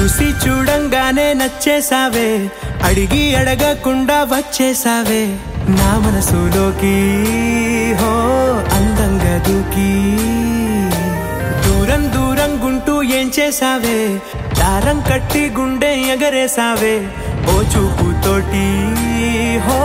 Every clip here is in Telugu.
చూసి చూడంగానే నచ్చేసావే అడిగి అడగకుండా వచ్చేసావే నా మనసులోకి హో అందంగా దూకి. దూరం దూరం గుంటూ ఏం చేసావే దారం కట్టి గుండె ఎగరేసావే ఓ చూపుతోటి హో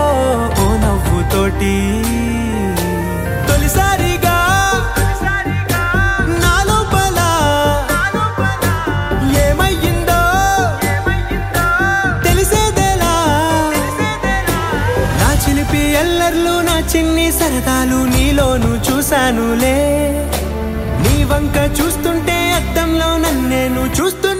చిలిపి ఎల్లర్లు నా చిన్ని సరదాలు నీలోను చూశానులే. నీ వంక చూస్తుంటే అద్దంలో నన్నేను చూస్తు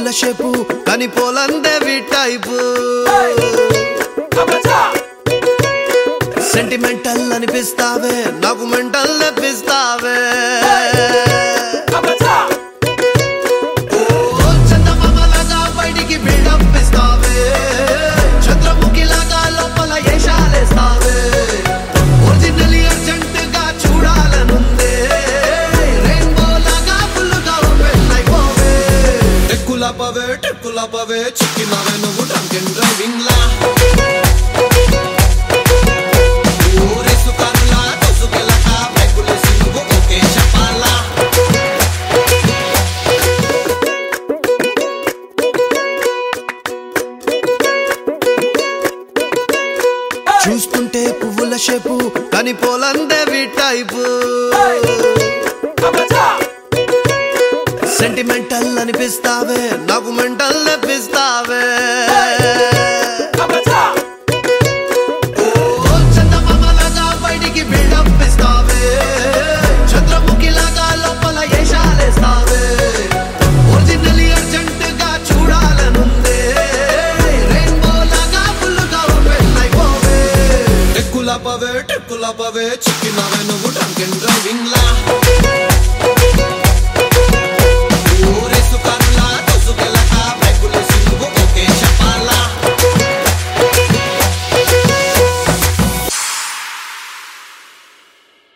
పువ్వుల షేపు కానీ పోలందేవి టైపు. సెంటిమెంటల్ అనిపిస్తావే నాకు మెంటల్ తెప్పిస్తావే. టెక్కుల పవే టెక్కుల పవే చిక్కినవే నువ్వు డ్రంక్ అండ్ డ్రైవింగ్ లా. ఊరేసు చూస్తుంటే పువ్వుల షేపు కానీ పోలందేవి టైపు. సెంటిమెంటల్ అనిపిస్తావే నాకు మెంటల్ నప్పిస్తావే పవే చందమామలాగా పవే బిల్డప్ ఇస్తావే చంద్రముఖిలాగా